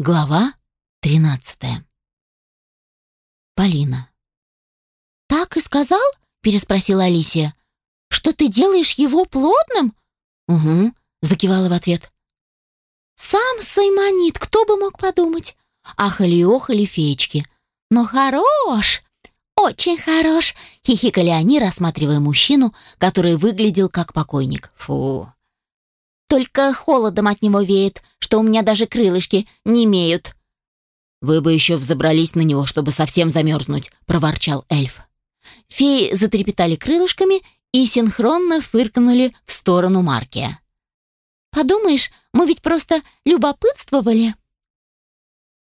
Глава 13. Полина. «Так и сказал?» — переспросила Алисия. «Что ты делаешь его плотным?» «Угу», — закивала в ответ. «Сам Саймонит, кто бы мог подумать?» Ахали и охали феечки. «Но хорош! Очень хорош!» — хихикали они, рассматривая мужчину, который выглядел как покойник. «Фу, Только холодом от него веет, что у меня даже крылышки не имеют. вы бы еще взобрались на него, чтобы совсем замерзнуть», — проворчал эльф. Феи затрепетали крылышками и синхронно фыркнули в сторону Маркия. «Подумаешь, мы ведь просто любопытствовали».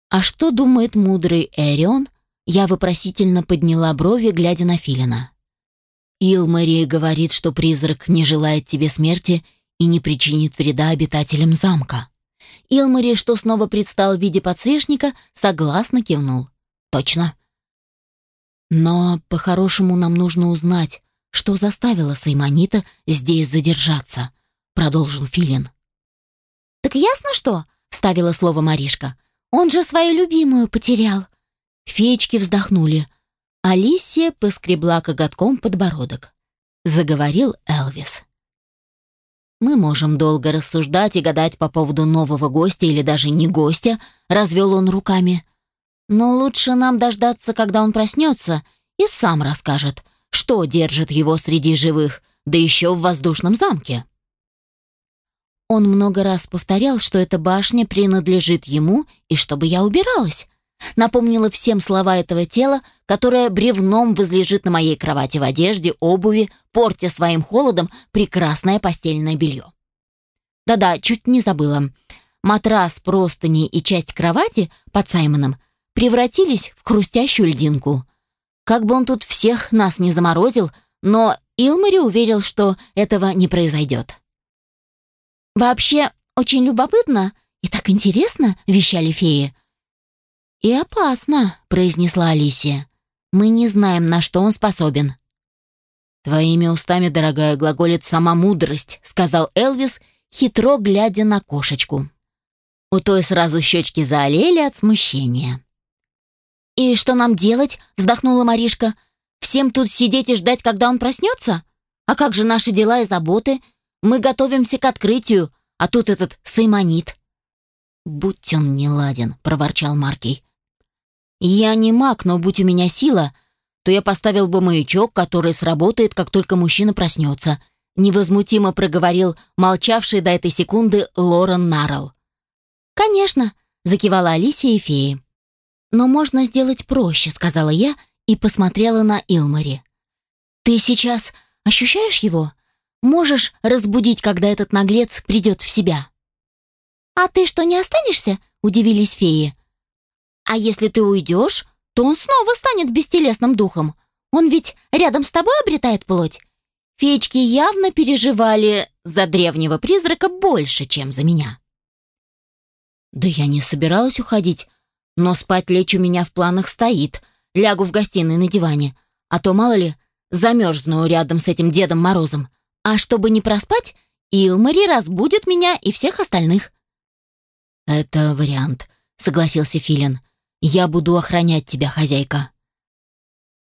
«А что думает мудрый Эрион?» Я вопросительно подняла брови, глядя на Филина. «Илмари говорит, что призрак не желает тебе смерти и не причинит вреда обитателям замка». Илмари, что снова предстал в виде подсвечника, согласно кивнул. «Точно». «Но по-хорошему нам нужно узнать, что заставило Саймонита здесь задержаться», — продолжил Филин. «Так ясно что?» — вставила слово Маришка. «Он же свою любимую потерял». Феечки вздохнули. Алисия поскребла коготком подбородок. Заговорил Элвис. «Мы можем долго рассуждать и гадать по поводу нового гостя или даже не гостя», — развел он руками. «Но лучше нам дождаться, когда он проснется, и сам расскажет, что держит его среди живых, да еще в воздушном замке». Он много раз повторял, что эта башня принадлежит ему и чтобы я убиралась. Напомнила всем слова этого тела, которое бревном возлежит на моей кровати в одежде, обуви, портя своим холодом прекрасное постельное белье. Да-да, чуть не забыла. Матрас, простыни и часть кровати под Саймоном превратились в хрустящую льдинку. Как бы он тут всех нас не заморозил, но Илмари уверил, что этого не произойдет. «Вообще, очень любопытно и так интересно», — вещали феи. «И опасно», — произнесла Алисия. «Мы не знаем, на что он способен». «Твоими устами, дорогая, глаголит сама мудрость», — сказал Элвис, хитро глядя на кошечку. У той сразу щечки заолели от смущения. «И что нам делать?» — вздохнула Маришка. «Всем тут сидеть и ждать, когда он проснется? А как же наши дела и заботы? Мы готовимся к открытию, а тут этот Саймонит». «Будь он неладен», — проворчал Маркий. «Я не маг, но будь у меня сила, то я поставил бы маячок, который сработает, как только мужчина проснется», — невозмутимо проговорил молчавший до этой секунды Лорен Наррелл. «Конечно», — закивала Алисия и феи. «Но можно сделать проще», — сказала я и посмотрела на Илмари. «Ты сейчас ощущаешь его? Можешь разбудить, когда этот наглец придет в себя?» «А ты что, не останешься?» — удивились феи. «А если ты уйдешь, то он снова станет бестелесным духом. Он ведь рядом с тобой обретает плоть». Феечки явно переживали за древнего призрака больше, чем за меня. «Да я не собиралась уходить, но спать лечь у меня в планах стоит. Лягу в гостиной на диване, а то, мало ли, замерзну рядом с этим Дедом Морозом. А чтобы не проспать, Илмари разбудит меня и всех остальных». «Это вариант», — согласился Филин. «Я буду охранять тебя, хозяйка».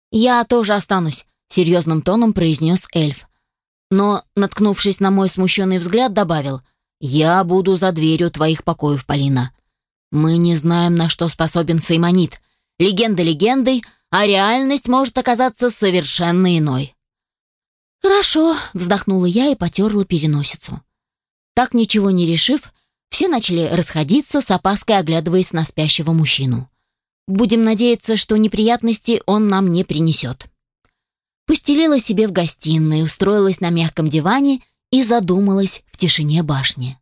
«Я тоже останусь», — серьезным тоном произнес эльф. Но, наткнувшись на мой смущенный взгляд, добавил, «Я буду за дверью твоих покоев, Полина. Мы не знаем, на что способен Саймонит. Легенда легендой, а реальность может оказаться совершенно иной». «Хорошо», — вздохнула я и потерла переносицу. Так ничего не решив, все начали расходиться, с опаской оглядываясь на спящего мужчину. Будем надеяться, что неприятности он нам не принесет. Постелила себе в гостиной, устроилась на мягком диване и задумалась в тишине башни.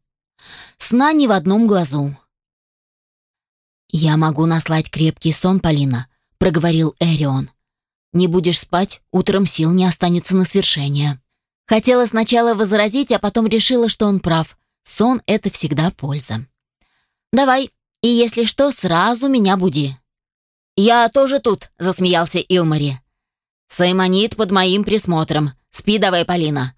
Сна ни в одном глазу. «Я могу наслать крепкий сон, Полина», — проговорил Эрион. «Не будешь спать, утром сил не останется на свершение». Хотела сначала возразить, а потом решила, что он прав. Сон — это всегда польза. «Давай, и если что, сразу меня буди». «Я тоже тут», — засмеялся Илмари. «Саймонит под моим присмотром. Спи давай, Полина.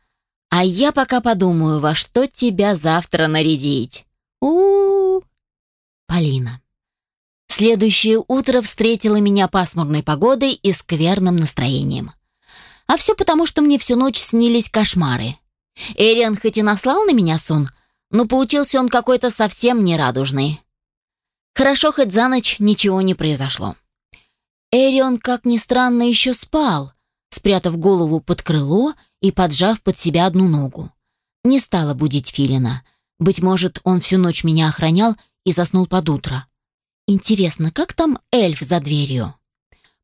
А я пока подумаю, во что тебя завтра нарядить». У, -у, -у. Полина. Следующее утро встретило меня пасмурной погодой и скверным настроением. А все потому, что мне всю ночь снились кошмары. Эриан хоть и наслал на меня сон, но получился он какой-то совсем нерадужный. Хорошо, хоть за ночь ничего не произошло. Эрион, как ни странно, еще спал, спрятав голову под крыло и поджав под себя одну ногу. Не стала будить Филина. Быть может, он всю ночь меня охранял и заснул под утро. Интересно, как там эльф за дверью?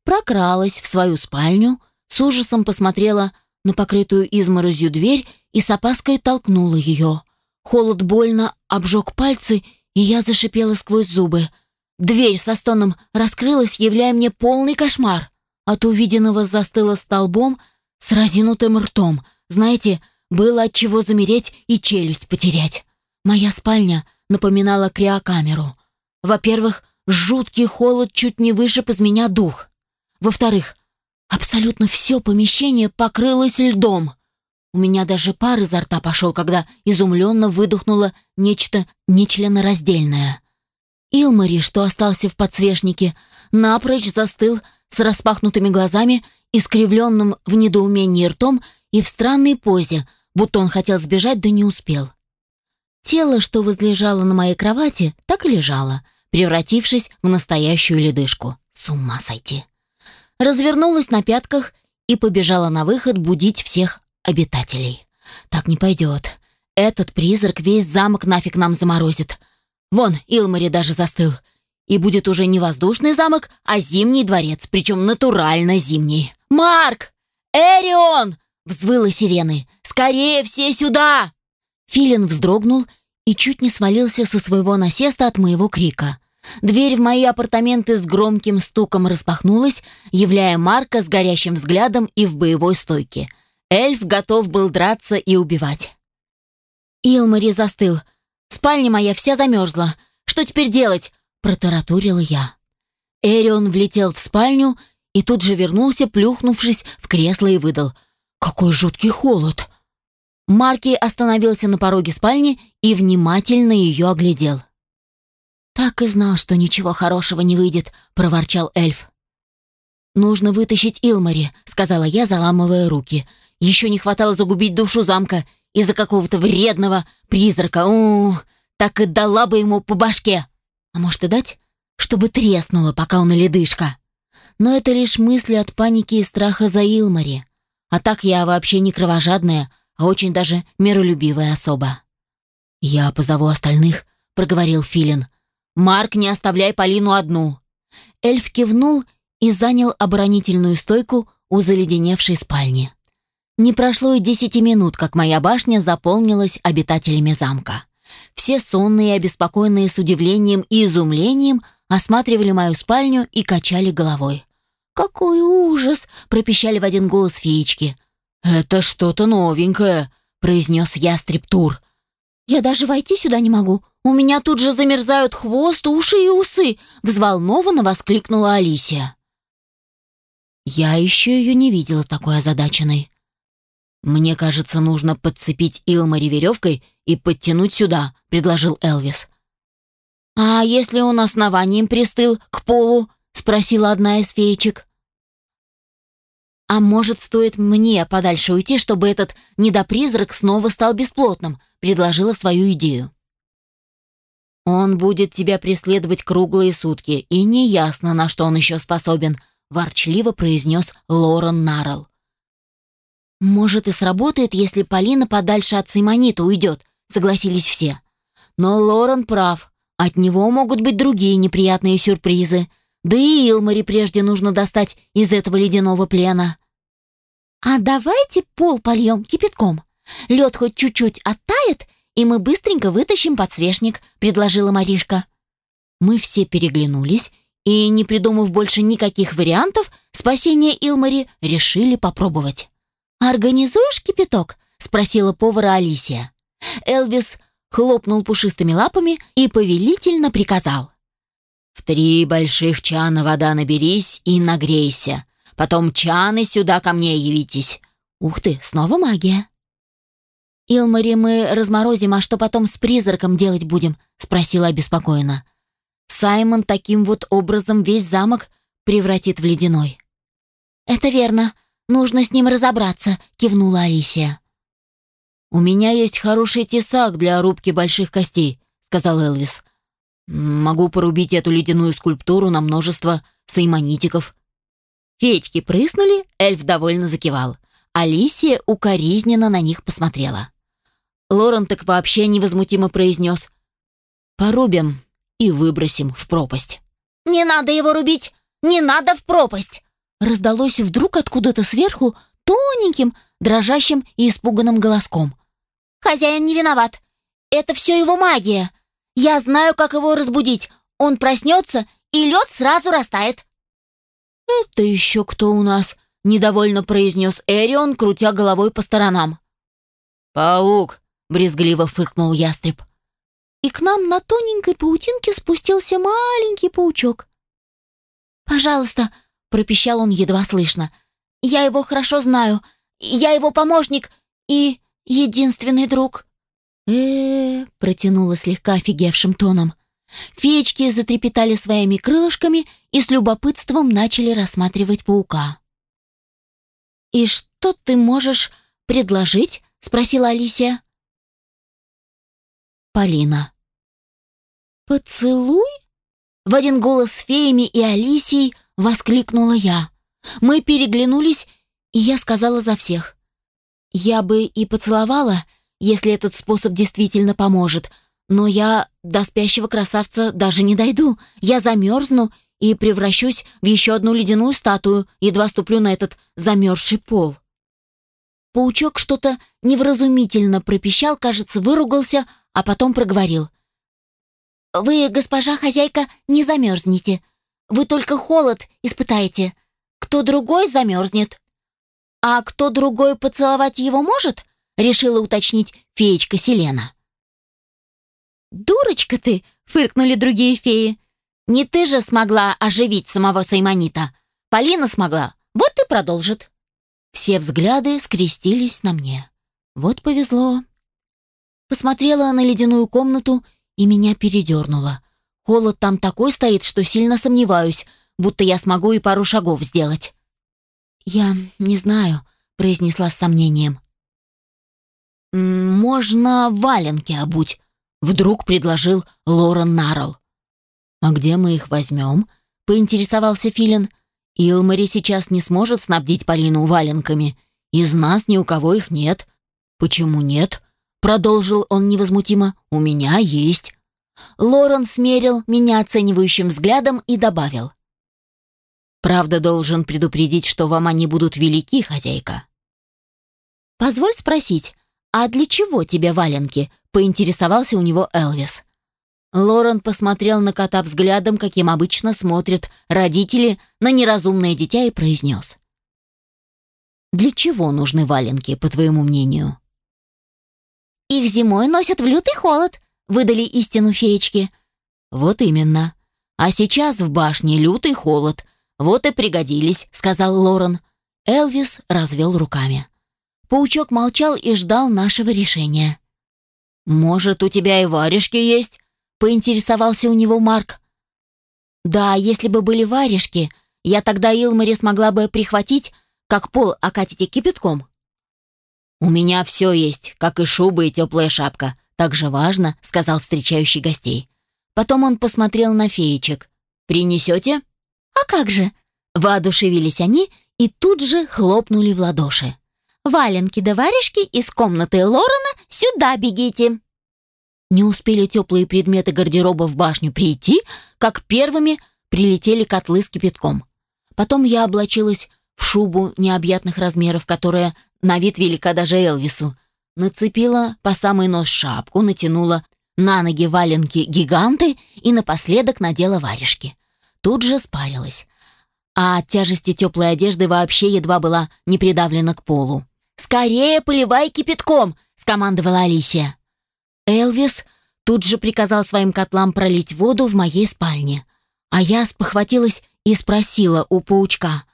Прокралась в свою спальню, с ужасом посмотрела на покрытую изморозью дверь и с опаской толкнула ее. Холод больно обжег пальцы, и я зашипела сквозь зубы. Дверь со стоном раскрылась, являя мне полный кошмар. От увиденного застыла столбом с разинутым ртом. Знаете, было от чего замереть и челюсть потерять. Моя спальня напоминала криокамеру. Во-первых, жуткий холод чуть не вышиб из меня дух. Во-вторых, абсолютно все помещение покрылось льдом. У меня даже пар изо рта пошел, когда изумленно выдохнуло нечто нечленораздельное. Илмари, что остался в подсвечнике, напрочь застыл с распахнутыми глазами, искривленным в недоумении ртом и в странной позе, будто он хотел сбежать, да не успел. Тело, что возлежало на моей кровати, так и лежало, превратившись в настоящую ледышку. С ума сойти. Развернулась на пятках и побежала на выход будить всех обитателей. Так не пойдет. Этот призрак весь замок нафиг нам заморозит. Вон, Илмари даже застыл. И будет уже не воздушный замок, а зимний дворец, причем натурально зимний. «Марк! Эрион!» — взвыла сирены. «Скорее все сюда!» Филин вздрогнул и чуть не свалился со своего насеста от моего крика. Дверь в мои апартаменты с громким стуком распахнулась, являя Марка с горящим взглядом и в боевой стойке. Эльф готов был драться и убивать. Илмари застыл. «Спальня моя вся замерзла. Что теперь делать?» — протаратурила я. Эрион влетел в спальню и тут же вернулся, плюхнувшись в кресло и выдал. «Какой жуткий холод!» Марки остановился на пороге спальни и внимательно ее оглядел. «Так и знал, что ничего хорошего не выйдет», — проворчал эльф. «Нужно вытащить Илмари», — сказала я, заламывая руки. «Еще не хватало загубить душу замка из-за какого-то вредного призрака. У так и дала бы ему по башке. А может и дать, чтобы треснуло, пока он и ледышка. Но это лишь мысли от паники и страха за Илмари. А так я вообще не кровожадная, а очень даже миролюбивая особа. «Я позову остальных», — проговорил Филин. «Марк, не оставляй Полину одну». Эльф кивнул и занял оборонительную стойку у заледеневшей спальни. Не прошло и десяти минут, как моя башня заполнилась обитателями замка. Все сонные и обеспокоенные с удивлением и изумлением осматривали мою спальню и качали головой. «Какой ужас!» — пропищали в один голос феечки. «Это что-то новенькое», — произнес ястреб Тур. «Я даже войти сюда не могу. У меня тут же замерзают хвост, уши и усы», — взволнованно воскликнула Алисия. Я еще ее не видела такой озадаченной. «Мне кажется, нужно подцепить Илмари веревкой и подтянуть сюда», — предложил Элвис. «А если он основанием пристыл к полу?» — спросила одна из феечек. «А может, стоит мне подальше уйти, чтобы этот недопризрак снова стал бесплотным?» — предложила свою идею. «Он будет тебя преследовать круглые сутки, и неясно, на что он еще способен», — ворчливо произнес Лорен Наррелл. «Может, и сработает, если Полина подальше от Саймонита уйдет», — согласились все. «Но Лорен прав. От него могут быть другие неприятные сюрпризы. Да и Илмари прежде нужно достать из этого ледяного плена. «А давайте пол польем кипятком. Лед хоть чуть-чуть оттает, и мы быстренько вытащим подсвечник», — предложила Маришка. Мы все переглянулись и, не придумав больше никаких вариантов, спасения Илмари решили попробовать. «Организуешь кипяток?» — спросила повара Алисия. Элвис хлопнул пушистыми лапами и повелительно приказал. В три больших чана вода наберись и нагрейся. Потом чаны сюда ко мне явитесь. Ух ты, снова магия. Илмари мы разморозим, а что потом с призраком делать будем? Спросила обеспокоенно. Саймон таким вот образом весь замок превратит в ледяной. «Это верно. Нужно с ним разобраться», — кивнула Алисия. «У меня есть хороший тесак для рубки больших костей», — сказал Элвис. «Могу порубить эту ледяную скульптуру на множество саймонитиков». Феечки прыснули, эльф довольно закивал. Алисия укоризненно на них посмотрела. Лорен так вообще невозмутимо произнес. «Порубим и выбросим в пропасть». «Не надо его рубить! Не надо в пропасть!» Раздалось вдруг откуда-то сверху тоненьким, дрожащим и испуганным голоском. Хозяин не виноват. Это все его магия. Я знаю, как его разбудить. Он проснется, и лед сразу растает». «Это еще кто у нас?» — недовольно произнес Эрион, крутя головой по сторонам. «Паук!» — брезгливо фыркнул ястреб. И к нам на тоненькой паутинке спустился маленький паучок. «Пожалуйста», — пропищал он едва слышно, — «я его хорошо знаю. Я его помощник и единственный друг». Э, протянула слегка офигевшим тоном. Феечки затрепетали своими крылышками и с любопытством начали рассматривать паука. «И что ты можешь предложить?» — спросила Алисия. Полина. «Поцелуй?» В один голос с феями и Алисией воскликнула я. Мы переглянулись, и я сказала за всех. Я бы и поцеловала, если этот способ действительно поможет, но я до спящего красавца даже не дойду. Я замерзну и превращусь в еще одну ледяную статую, едва ступлю на этот замерзший пол. Паучок что-то невразумительно пропищал, кажется, выругался, а потом проговорил. «Вы, госпожа хозяйка, не замерзнете. Вы только холод испытаете. Кто другой замерзнет. «А кто другой поцеловать его может?» — решила уточнить феечка Селена. «Дурочка ты!» — фыркнули другие феи. «Не ты же смогла оживить самого Саймонита. Полина смогла. Вот и продолжит». Все взгляды скрестились на мне. Вот повезло. Посмотрела на ледяную комнату и меня передернуло. Холод там такой стоит, что сильно сомневаюсь, будто я смогу и пару шагов сделать. «Я не знаю», — произнесла с сомнением. «Можно валенки обуть», — вдруг предложил Лорен Наррелл. «А где мы их возьмем?» — поинтересовался Филин. «Илмари сейчас не сможет снабдить Полину валенками. Из нас ни у кого их нет». «Почему нет?» — продолжил он невозмутимо. «У меня есть». Лорен смерил меня оценивающим взглядом и добавил. Правда, должен предупредить, что вам они будут велики, хозяйка. Позволь спросить, а для чего тебе валенки? Поинтересовался у него Элвис. Лорен посмотрел на кота взглядом, каким обычно смотрят родители на неразумное дитя и произнес. «Для чего нужны валенки, по твоему мнению?» «Их зимой носят в лютый холод», — выдали истину феечки. «Вот именно. А сейчас в башне лютый холод, «Вот и пригодились», — сказал Лорен. Элвис развел руками. Паучок молчал и ждал нашего решения. «Может, у тебя и варежки есть?» — поинтересовался у него Марк. «Да, если бы были варежки, я тогда Илмари смогла бы прихватить, как пол окатите кипятком». «У меня все есть, как и шуба и теплая шапка. Так же важно», — сказал встречающий гостей. Потом он посмотрел на феечек. «Принесете?» «А как же?» Воодушевились они и тут же хлопнули в ладоши. «Валенки да варежки из комнаты Лорена сюда бегите!» Не успели теплые предметы гардероба в башню прийти, как первыми прилетели котлы с кипятком. Потом я облачилась в шубу необъятных размеров, которая на вид велика даже Элвису. Нацепила по самый нос шапку, натянула на ноги валенки гиганты и напоследок надела варежки тут же спарилась. А от тяжести теплой одежды вообще едва была не придавлена к полу. «Скорее поливай кипятком!» — скомандовала Алисия. Элвис тут же приказал своим котлам пролить воду в моей спальне. А я спохватилась и спросила у паучка,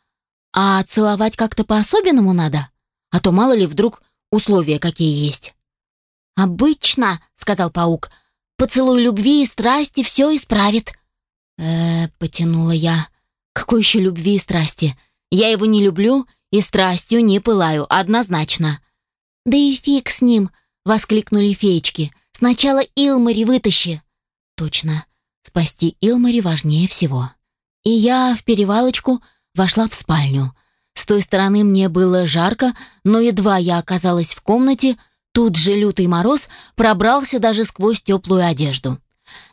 «А целовать как-то по-особенному надо? А то мало ли вдруг условия какие есть». «Обычно», — сказал паук, — «поцелуй любви и страсти все исправит». э потянула я. «Какой еще любви и страсти? Я его не люблю и страстью не пылаю, однозначно». «Да и фиг с ним!» — воскликнули феечки. «Сначала Илмари вытащи!» «Точно, спасти Илмари важнее всего». И я в перевалочку вошла в спальню. С той стороны мне было жарко, но едва я оказалась в комнате, тут же лютый мороз пробрался даже сквозь теплую одежду.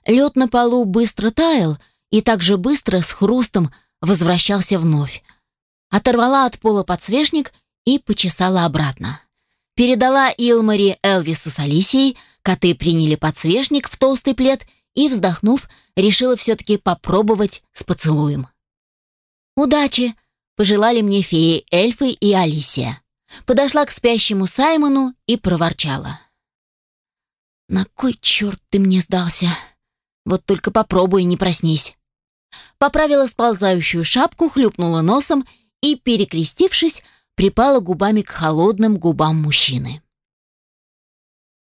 Лед на полу быстро таял и также быстро с хрустом возвращался вновь. Оторвала от пола подсвечник и почесала обратно. Передала Илмари Элвису с Алисией, коты приняли подсвечник в толстый плед и, вздохнув, решила все-таки попробовать с поцелуем. «Удачи!» — пожелали мне феи Эльфы и Алисия. Подошла к спящему Саймону и проворчала. «На кой черт ты мне сдался? Вот только попробуй не проснись». Поправила сползающую шапку, хлюпнула носом и, перекрестившись, припала губами к холодным губам мужчины.